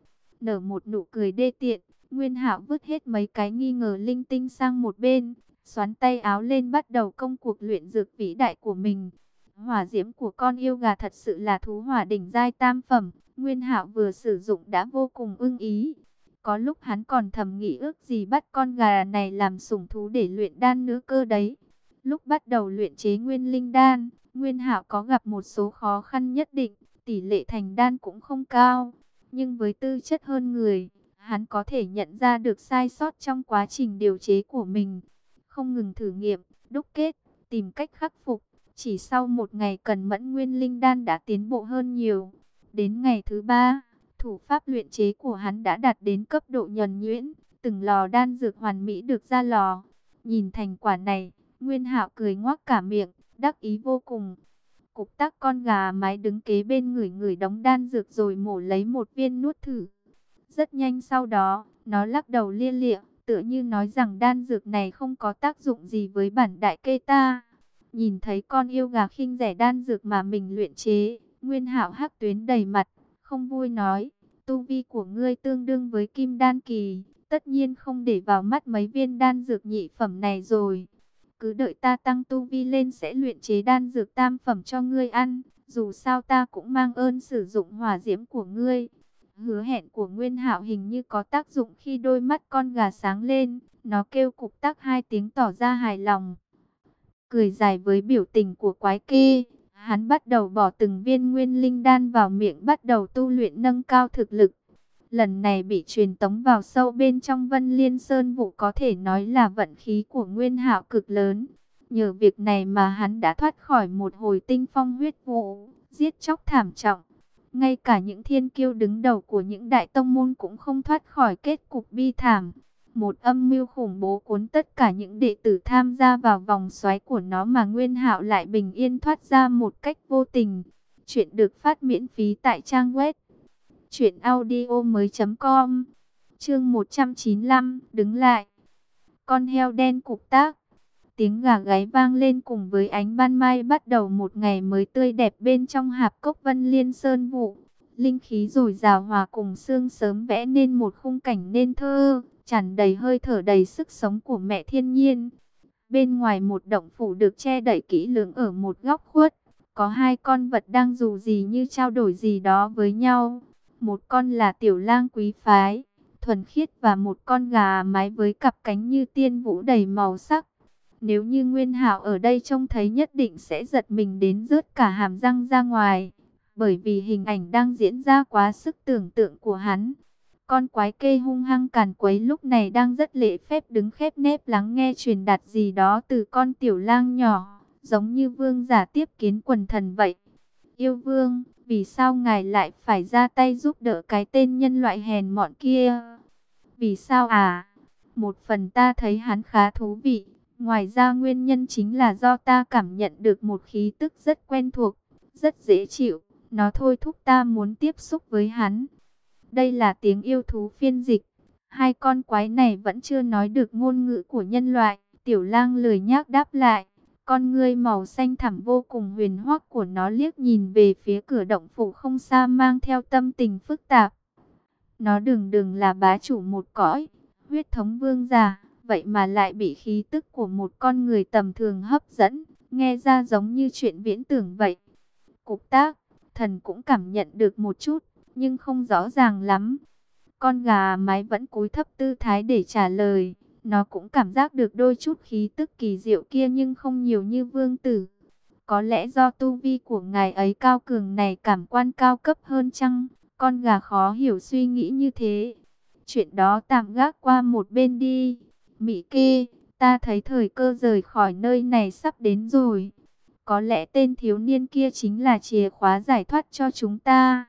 Nở một nụ cười đê tiện, Nguyên Hạo vứt hết mấy cái nghi ngờ linh tinh sang một bên, xoắn tay áo lên bắt đầu công cuộc luyện dược vĩ đại của mình. Hỏa diễm của con yêu gà thật sự là thú hỏa đỉnh giai tam phẩm, Nguyên Hạo vừa sử dụng đã vô cùng ưng ý. Có lúc hắn còn thầm nghĩ ước gì bắt con gà này làm sủng thú để luyện đan nữa cơ đấy. Lúc bắt đầu luyện chế nguyên linh đan, Nguyên Hạo có gặp một số khó khăn nhất định, tỷ lệ thành đan cũng không cao, nhưng với tư chất hơn người, hắn có thể nhận ra được sai sót trong quá trình điều chế của mình không ngừng thử nghiệm, đúc kết, tìm cách khắc phục. Chỉ sau một ngày cần mẫn nguyên linh đan đã tiến bộ hơn nhiều. Đến ngày thứ ba, thủ pháp luyện chế của hắn đã đạt đến cấp độ nhuần nhuyễn, từng lò đan dược hoàn mỹ được ra lò. Nhìn thành quả này, Nguyên Hạo cười ngoác cả miệng, đắc ý vô cùng. Cục tác con gà mái đứng kế bên người người đóng đan dược rồi mổ lấy một viên nuốt thử. Rất nhanh sau đó, nó lắc đầu lia lịa, tựa như nói rằng đan dược này không có tác dụng gì với bản đại kê ta. Nhìn thấy con yêu gà khinh rẻ đan dược mà mình luyện chế, Nguyên Hạo hắc tuyến đầy mặt, không vui nói, tu vi của ngươi tương đương với kim đan kỳ, tất nhiên không để vào mắt mấy viên đan dược nhị phẩm này rồi. Cứ đợi ta tăng tu vi lên sẽ luyện chế đan dược tam phẩm cho ngươi ăn, dù sao ta cũng mang ơn sử dụng hỏa diễm của ngươi. Hứa hẹn của Nguyên Hạo hình như có tác dụng khi đôi mắt con gà sáng lên, nó kêu cục tắc hai tiếng tỏ ra hài lòng. Cười dài với biểu tình của quái kê, hắn bắt đầu bỏ từng viên nguyên linh đan vào miệng bắt đầu tu luyện nâng cao thực lực. Lần này bị truyền tống vào sâu bên trong Vân Liên Sơn vụ có thể nói là vận khí của Nguyên Hạo cực lớn. Nhờ việc này mà hắn đã thoát khỏi một hồi tinh phong huyết vụ, giết chóc thảm trọng. Ngay cả những thiên kiêu đứng đầu của những đại tông môn cũng không thoát khỏi kết cục bi thảm. Một âm mưu khủng bố cuốn tất cả những đệ tử tham gia vào vòng xoáy của nó mà Nguyên Hạo lại bình yên thoát ra một cách vô tình. Chuyện được phát miễn phí tại trang web truyệnaudiomoi.com. Chương 195, đứng lại. Con heo đen cục tác. Tiếng gà gáy vang lên cùng với ánh ban mai bắt đầu một ngày mới tươi đẹp bên trong hạp cốc Vân Liên Sơn vụ. Linh khí rồi rào hòa cùng sương sớm vẽ nên một khung cảnh nên thơ, tràn đầy hơi thở đầy sức sống của mẹ thiên nhiên. Bên ngoài một động phủ được che đậy kỹ lưỡng ở một góc khuất, có hai con vật đang dù gì như trao đổi gì đó với nhau. Một con là tiểu lang quý phái, thuần khiết và một con gà mái với cặp cánh như tiên vũ đầy màu sắc. Nếu như Nguyên Hạo ở đây trông thấy nhất định sẽ giật mình đến rớt cả hàm răng ra ngoài. Bởi vì hình ảnh đang diễn ra quá sức tưởng tượng của hắn. Con quái kê hung hăng càn quấy lúc này đang rất lễ phép đứng khép nép lắng nghe truyền đạt gì đó từ con tiểu lang nhỏ. Giống như vương giả tiếp kiến quần thần vậy. Yêu vương, vì sao ngài lại phải ra tay giúp đỡ cái tên nhân loại hèn mọn kia? Vì sao à? Một phần ta thấy hắn khá thú vị Ngoài ra nguyên nhân chính là do ta cảm nhận được một khí tức rất quen thuộc, rất dễ chịu. Nó thôi thúc ta muốn tiếp xúc với hắn. Đây là tiếng yêu thú phiên dịch. Hai con quái này vẫn chưa nói được ngôn ngữ của nhân loại. Tiểu lang lười nhác đáp lại. Con ngươi màu xanh thẳm vô cùng huyền hoắc của nó liếc nhìn về phía cửa động phủ không xa mang theo tâm tình phức tạp. Nó đừng đừng là bá chủ một cõi, huyết thống vương giả vậy mà lại bị khí tức của một con người tầm thường hấp dẫn, nghe ra giống như chuyện viễn tưởng vậy. Cục tác, thần cũng cảm nhận được một chút, nhưng không rõ ràng lắm. Con gà mái vẫn cúi thấp tư thái để trả lời, nó cũng cảm giác được đôi chút khí tức kỳ diệu kia nhưng không nhiều như vương tử. Có lẽ do tu vi của ngài ấy cao cường này cảm quan cao cấp hơn chăng? Con gà khó hiểu suy nghĩ như thế. Chuyện đó tạm gác qua một bên đi. Mỹ kê, ta thấy thời cơ rời khỏi nơi này sắp đến rồi. Có lẽ tên thiếu niên kia chính là chìa khóa giải thoát cho chúng ta.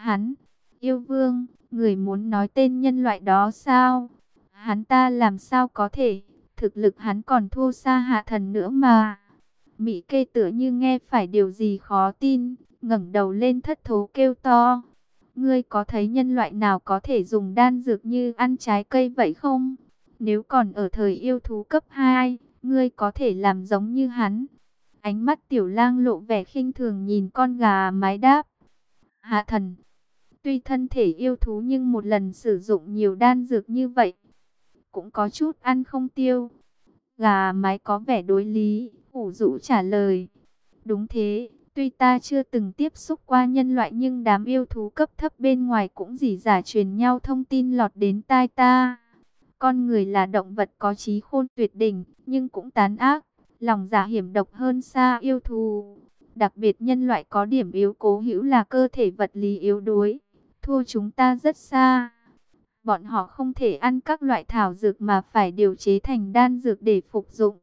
Hắn, yêu vương, người muốn nói tên nhân loại đó sao? Hắn ta làm sao có thể, thực lực hắn còn thua xa hạ thần nữa mà. Mỹ kê tựa như nghe phải điều gì khó tin, ngẩng đầu lên thất thố kêu to. Ngươi có thấy nhân loại nào có thể dùng đan dược như ăn trái cây vậy không? Nếu còn ở thời yêu thú cấp 2, ngươi có thể làm giống như hắn. Ánh mắt tiểu lang lộ vẻ khinh thường nhìn con gà mái đáp. Hạ thần, tuy thân thể yêu thú nhưng một lần sử dụng nhiều đan dược như vậy, cũng có chút ăn không tiêu. Gà mái có vẻ đối lý, ủ rũ trả lời. Đúng thế, tuy ta chưa từng tiếp xúc qua nhân loại nhưng đám yêu thú cấp thấp bên ngoài cũng dỉ giả truyền nhau thông tin lọt đến tai ta. Con người là động vật có trí khôn tuyệt đỉnh, nhưng cũng tán ác, lòng giả dạ hiểm độc hơn xa yêu thù. Đặc biệt nhân loại có điểm yếu cố hữu là cơ thể vật lý yếu đuối, thua chúng ta rất xa. Bọn họ không thể ăn các loại thảo dược mà phải điều chế thành đan dược để phục dụng.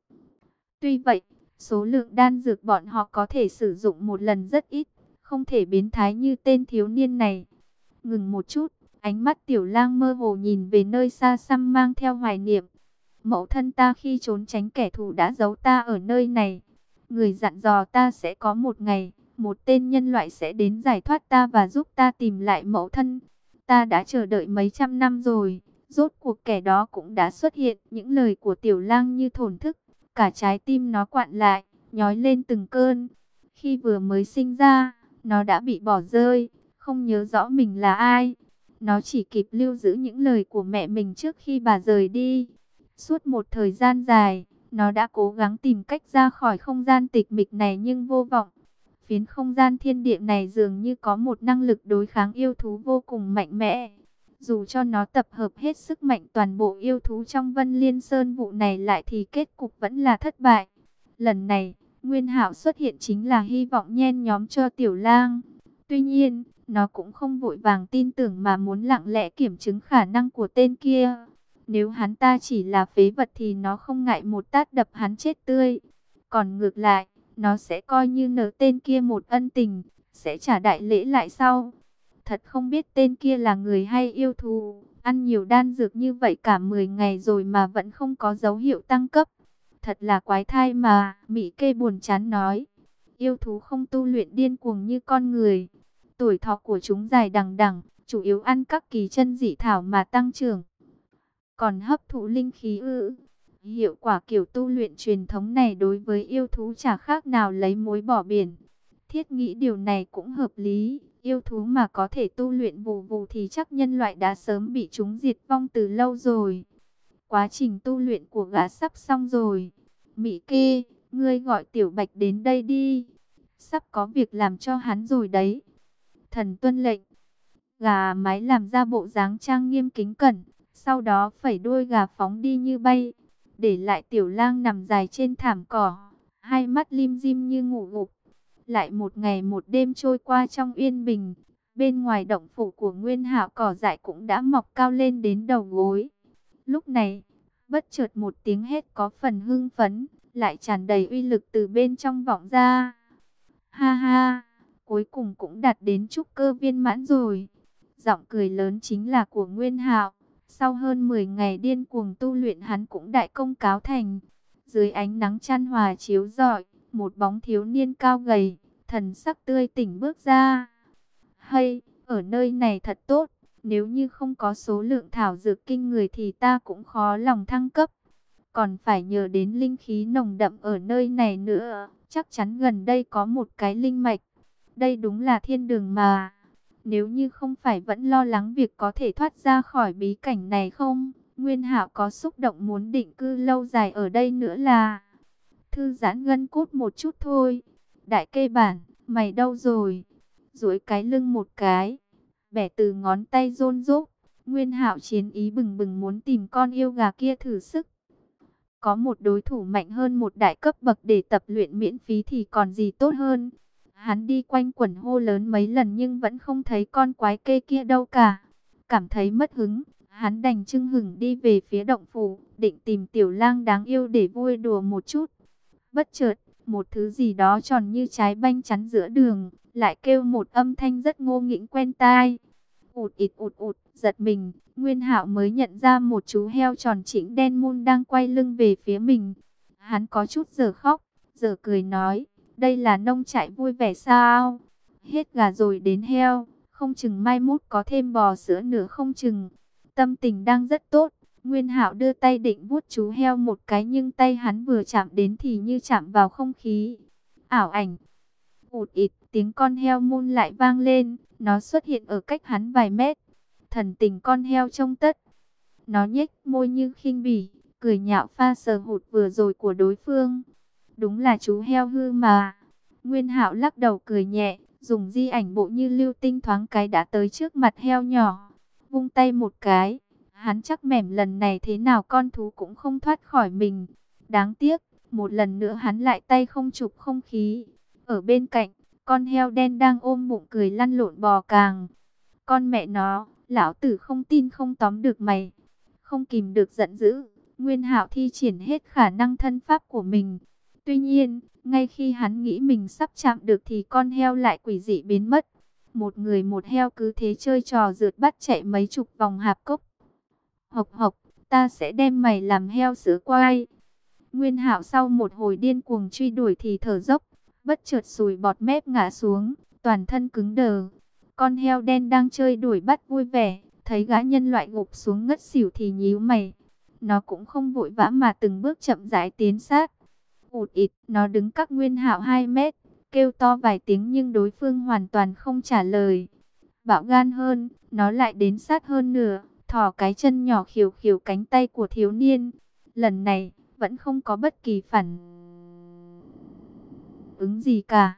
Tuy vậy, số lượng đan dược bọn họ có thể sử dụng một lần rất ít, không thể biến thái như tên thiếu niên này. Ngừng một chút, Ánh mắt tiểu lang mơ hồ nhìn về nơi xa xăm mang theo hoài niệm. Mẫu thân ta khi trốn tránh kẻ thù đã giấu ta ở nơi này. Người dặn dò ta sẽ có một ngày, một tên nhân loại sẽ đến giải thoát ta và giúp ta tìm lại mẫu thân. Ta đã chờ đợi mấy trăm năm rồi, rốt cuộc kẻ đó cũng đã xuất hiện. Những lời của tiểu lang như thổn thức, cả trái tim nó quặn lại, nhói lên từng cơn. Khi vừa mới sinh ra, nó đã bị bỏ rơi, không nhớ rõ mình là ai. Nó chỉ kịp lưu giữ những lời của mẹ mình trước khi bà rời đi. Suốt một thời gian dài, nó đã cố gắng tìm cách ra khỏi không gian tịch mịch này nhưng vô vọng. Phiến không gian thiên địa này dường như có một năng lực đối kháng yêu thú vô cùng mạnh mẽ. Dù cho nó tập hợp hết sức mạnh toàn bộ yêu thú trong Vân Liên Sơn vụ này lại thì kết cục vẫn là thất bại. Lần này, Nguyên Hạo xuất hiện chính là hy vọng nhen nhóm cho Tiểu Lang. Tuy nhiên, nó cũng không vội vàng tin tưởng mà muốn lặng lẽ kiểm chứng khả năng của tên kia. Nếu hắn ta chỉ là phế vật thì nó không ngại một tát đập hắn chết tươi. Còn ngược lại, nó sẽ coi như nợ tên kia một ân tình, sẽ trả đại lễ lại sau. Thật không biết tên kia là người hay yêu thù, ăn nhiều đan dược như vậy cả 10 ngày rồi mà vẫn không có dấu hiệu tăng cấp. Thật là quái thai mà, Mỹ kê buồn chán nói. Yêu thú không tu luyện điên cuồng như con người. Tuổi thọ của chúng dài đằng đằng, chủ yếu ăn các kỳ chân dị thảo mà tăng trưởng. Còn hấp thụ linh khí ư. Hiệu quả kiểu tu luyện truyền thống này đối với yêu thú chả khác nào lấy mối bỏ biển. Thiết nghĩ điều này cũng hợp lý. Yêu thú mà có thể tu luyện vù vù thì chắc nhân loại đã sớm bị chúng diệt vong từ lâu rồi. Quá trình tu luyện của gã sắp xong rồi. Mỹ kê, ngươi gọi tiểu bạch đến đây đi. Sắp có việc làm cho hắn rồi đấy. Thần tuân lệnh. Gà mái làm ra bộ dáng trang nghiêm kính cẩn. Sau đó phẩy đuôi gà phóng đi như bay. Để lại tiểu lang nằm dài trên thảm cỏ. Hai mắt lim dim như ngủ gục. Lại một ngày một đêm trôi qua trong yên bình. Bên ngoài động phủ của Nguyên Hạo cỏ dại cũng đã mọc cao lên đến đầu gối. Lúc này, bất chợt một tiếng hét có phần hưng phấn, lại tràn đầy uy lực từ bên trong vọng ra. Ha ha, cuối cùng cũng đạt đến trúc cơ viên mãn rồi. Giọng cười lớn chính là của Nguyên Hạo. Sau hơn 10 ngày điên cuồng tu luyện hắn cũng đại công cáo thành. Dưới ánh nắng chăn hòa chiếu rọi, một bóng thiếu niên cao gầy, thần sắc tươi tỉnh bước ra. Hay, ở nơi này thật tốt, nếu như không có số lượng thảo dược kinh người thì ta cũng khó lòng thăng cấp. Còn phải nhờ đến linh khí nồng đậm ở nơi này nữa, chắc chắn gần đây có một cái linh mạch. Đây đúng là thiên đường mà. Nếu như không phải vẫn lo lắng việc có thể thoát ra khỏi bí cảnh này không, Nguyên Hạo có xúc động muốn định cư lâu dài ở đây nữa là thư giãn gân cốt một chút thôi. Đại kê bản, mày đâu rồi? Duỗi cái lưng một cái, bẻ từ ngón tay rôn rốt. Nguyên Hạo chiến ý bừng bừng muốn tìm con yêu gà kia thử sức. Có một đối thủ mạnh hơn một đại cấp bậc để tập luyện miễn phí thì còn gì tốt hơn. Hắn đi quanh quẩn hô lớn mấy lần nhưng vẫn không thấy con quái kê kia đâu cả. Cảm thấy mất hứng, hắn đành trưng hửng đi về phía động phủ, định tìm tiểu lang đáng yêu để vui đùa một chút. Bất chợt, một thứ gì đó tròn như trái banh chắn giữa đường, lại kêu một âm thanh rất ngô nghĩnh quen tai. Ụt ịt ụt ụt, giật mình, Nguyên Hạo mới nhận ra một chú heo tròn chỉnh đen môn đang quay lưng về phía mình. Hắn có chút giờ khóc, giờ cười nói, đây là nông trại vui vẻ sao? Hết gà rồi đến heo, không chừng mai mốt có thêm bò sữa nữa không chừng. Tâm tình đang rất tốt, Nguyên Hạo đưa tay định vuốt chú heo một cái nhưng tay hắn vừa chạm đến thì như chạm vào không khí. Ảo ảnh. Ụt ịt, tiếng con heo môn lại vang lên, nó xuất hiện ở cách hắn vài mét. Thần tình con heo trông tất. Nó nhếch môi như khinh bỉ, cười nhạo pha sờ hụt vừa rồi của đối phương. Đúng là chú heo hư mà. Nguyên Hạo lắc đầu cười nhẹ, dùng di ảnh bộ như lưu tinh thoáng cái đã tới trước mặt heo nhỏ. Vung tay một cái, hắn chắc mẻm lần này thế nào con thú cũng không thoát khỏi mình. Đáng tiếc, một lần nữa hắn lại tay không chụp không khí. Ở bên cạnh, con heo đen đang ôm bụng cười lăn lộn bò càng. Con mẹ nó, lão tử không tin không tóm được mày. Không kìm được giận dữ, Nguyên Hạo thi triển hết khả năng thân pháp của mình. Tuy nhiên, ngay khi hắn nghĩ mình sắp chạm được thì con heo lại quỷ dị biến mất. Một người một heo cứ thế chơi trò rượt bắt chạy mấy chục vòng hạp cốc. Hộc hộc, ta sẽ đem mày làm heo sữa quay. Nguyên hạo sau một hồi điên cuồng truy đuổi thì thở dốc, bất chợt sùi bọt mép ngã xuống, toàn thân cứng đờ. con heo đen đang chơi đuổi bắt vui vẻ, thấy gã nhân loại gục xuống ngất xỉu thì nhíu mày. Nó cũng không vội vã mà từng bước chậm rãi tiến sát. Ụt ịt, nó đứng các nguyên hạo 2 mét, kêu to vài tiếng nhưng đối phương hoàn toàn không trả lời. Bạo gan hơn, nó lại đến sát hơn nửa, thò cái chân nhỏ khiều khiều cánh tay của thiếu niên. Lần này, vẫn không có bất kỳ phản ứng gì cả.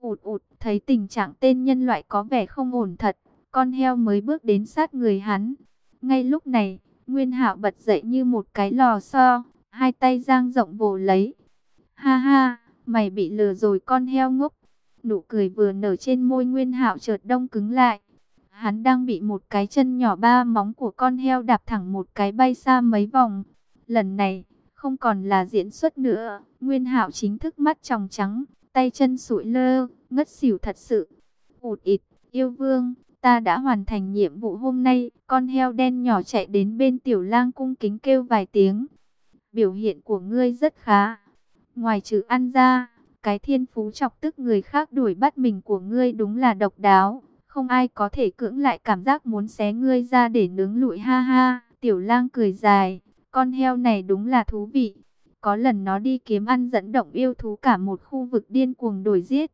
Ụt ụt, thấy tình trạng tên nhân loại có vẻ không ổn thật, con heo mới bước đến sát người hắn. Ngay lúc này, Nguyên Hạo bật dậy như một cái lò xo, hai tay giang rộng vồ lấy. Ha ha, mày bị lừa rồi con heo ngốc. Nụ cười vừa nở trên môi Nguyên Hạo chợt đông cứng lại. Hắn đang bị một cái chân nhỏ ba móng của con heo đạp thẳng một cái bay xa mấy vòng. Lần này, không còn là diễn xuất nữa. Nguyên Hạo chính thức mắt tròng trắng, tay chân sụi lơ, ngất xỉu thật sự. Ụt ịt, yêu vương, ta đã hoàn thành nhiệm vụ hôm nay. Con heo đen nhỏ chạy đến bên tiểu lang cung kính kêu vài tiếng. Biểu hiện của ngươi rất khá. Ngoài trừ ăn ra, cái thiên phú chọc tức người khác đuổi bắt mình của ngươi đúng là độc đáo. Không ai có thể cưỡng lại cảm giác muốn xé ngươi ra để nướng lụi ha ha. Tiểu lang cười dài, con heo này đúng là thú vị. Có lần nó đi kiếm ăn dẫn động yêu thú cả một khu vực điên cuồng đổi giết.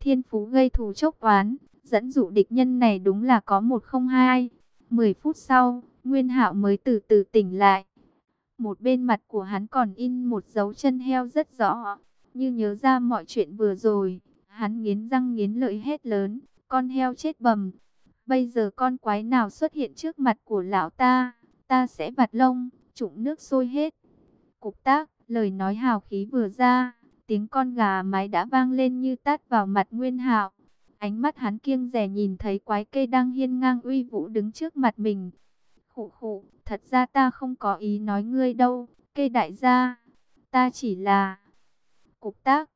Thiên phú gây thù chốc oán, dẫn dụ địch nhân này đúng là có một không hai. Mười phút sau, Nguyên Hạo mới từ từ tỉnh lại. Một bên mặt của hắn còn in một dấu chân heo rất rõ, như nhớ ra mọi chuyện vừa rồi. Hắn nghiến răng nghiến lợi hết lớn, con heo chết bầm. Bây giờ con quái nào xuất hiện trước mặt của lão ta, ta sẽ vặt lông, trụng nước sôi hết. Cục tác, lời nói hào khí vừa ra, tiếng con gà mái đã vang lên như tát vào mặt Nguyên Hạo. Ánh mắt hắn kiêng rẻ nhìn thấy quái cây đang hiên ngang uy vũ đứng trước mặt mình. Khụ khụ, thật ra ta không có ý nói ngươi đâu, cây đại gia. Ta chỉ là... Cục tác.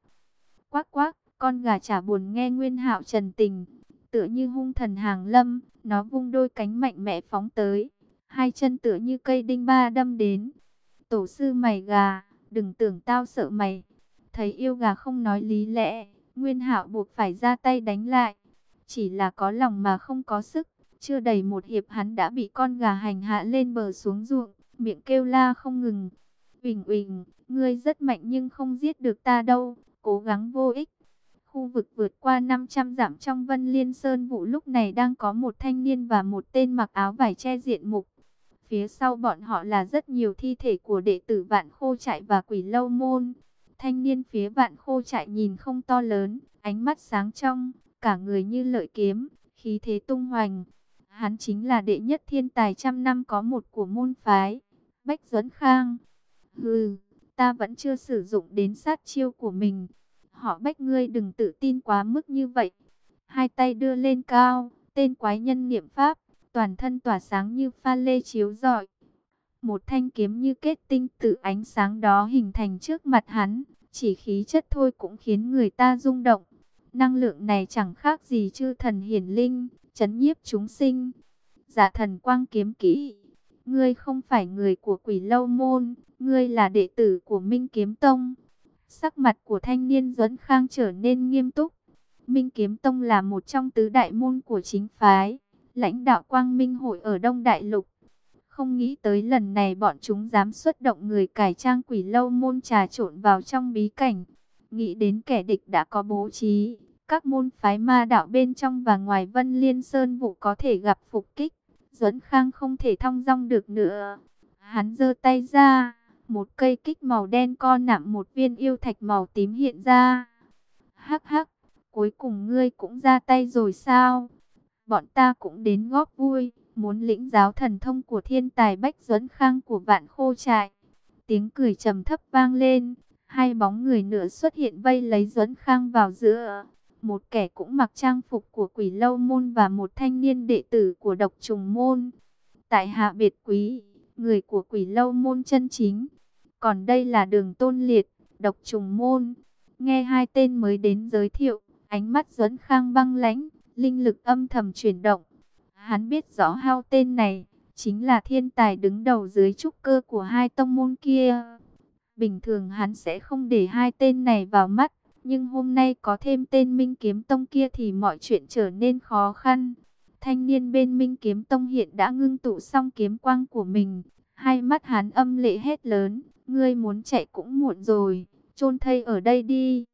Quác quác, con gà chả buồn nghe Nguyên Hạo trần tình. Tựa như hung thần hàng lâm, nó vung đôi cánh mạnh mẽ phóng tới. Hai chân tựa như cây đinh ba đâm đến. Tổ sư mày gà, đừng tưởng tao sợ mày. Thấy yêu gà không nói lý lẽ, Nguyên Hạo buộc phải ra tay đánh lại. Chỉ là có lòng mà không có sức, chưa đầy một hiệp hắn đã bị con gà hành hạ lên bờ xuống ruộng, miệng kêu la không ngừng. Uỳnh uỳnh, ngươi rất mạnh nhưng không giết được ta đâu, cố gắng vô ích. Khu vực vượt qua 500 dặm trong Vân Liên Sơn vụ lúc này đang có một thanh niên và một tên mặc áo vải che diện mục. Phía sau bọn họ là rất nhiều thi thể của đệ tử vạn khô trại và quỷ lâu môn. Thanh niên phía vạn khô trại nhìn không to lớn, ánh mắt sáng trong, cả người như lợi kiếm, khí thế tung hoành. Hắn chính là đệ nhất thiên tài trăm năm có một của môn phái, Bách Duấn Khang. Hừ, ta vẫn chưa sử dụng đến sát chiêu của mình. Họ bách ngươi đừng tự tin quá mức như vậy. Hai tay đưa lên cao, tên quái nhân niệm pháp, toàn thân tỏa sáng như pha lê chiếu rọi. Một thanh kiếm như kết tinh tự ánh sáng đó hình thành trước mặt hắn, chỉ khí chất thôi cũng khiến người ta rung động. Năng lượng này chẳng khác gì chư thần hiển linh, chấn nhiếp chúng sinh. Giả thần quang kiếm kỹ, ngươi không phải người của quỷ lâu môn, ngươi là đệ tử của Minh Kiếm Tông. Sắc mặt của thanh niên Duẫn Khang trở nên nghiêm túc. Minh Kiếm Tông là một trong tứ đại môn của chính phái, lãnh đạo quang minh hội ở Đông Đại Lục. Không nghĩ tới lần này bọn chúng dám xuất động người cải trang quỷ lâu môn trà trộn vào trong bí cảnh. Nghĩ đến kẻ địch đã có bố trí, các môn phái ma đạo bên trong và ngoài Vân Liên Sơn vụ có thể gặp phục kích. Duẫn Khang không thể thong dong được nữa. Hắn giơ tay ra, một cây kích màu đen co nặng một viên yêu thạch màu tím hiện ra. Hắc hắc, cuối cùng ngươi cũng ra tay rồi sao? Bọn ta cũng đến góp vui muốn lĩnh giáo thần thông của thiên tài Bách Duẫn Khang của vạn khô trại. Tiếng cười trầm thấp vang lên, hai bóng người nữa xuất hiện vây lấy Duẫn Khang vào giữa. Một kẻ cũng mặc trang phục của quỷ lâu môn và một thanh niên đệ tử của độc trùng môn. Tại hạ biệt quý, người của quỷ lâu môn chân chính. Còn đây là đường tôn liệt, độc trùng môn. Nghe hai tên mới đến giới thiệu, ánh mắt Duẫn Khang băng lãnh, linh lực âm thầm chuyển động. Hắn biết rõ hao tên này, chính là thiên tài đứng đầu dưới trúc cơ của hai tông môn kia. Bình thường hắn sẽ không để hai tên này vào mắt, nhưng hôm nay có thêm tên Minh Kiếm Tông kia thì mọi chuyện trở nên khó khăn. Thanh niên bên Minh Kiếm Tông hiện đã ngưng tụ xong kiếm quang của mình. Hai mắt hắn âm lệ hét lớn. Ngươi muốn chạy cũng muộn rồi. chôn thây ở đây đi.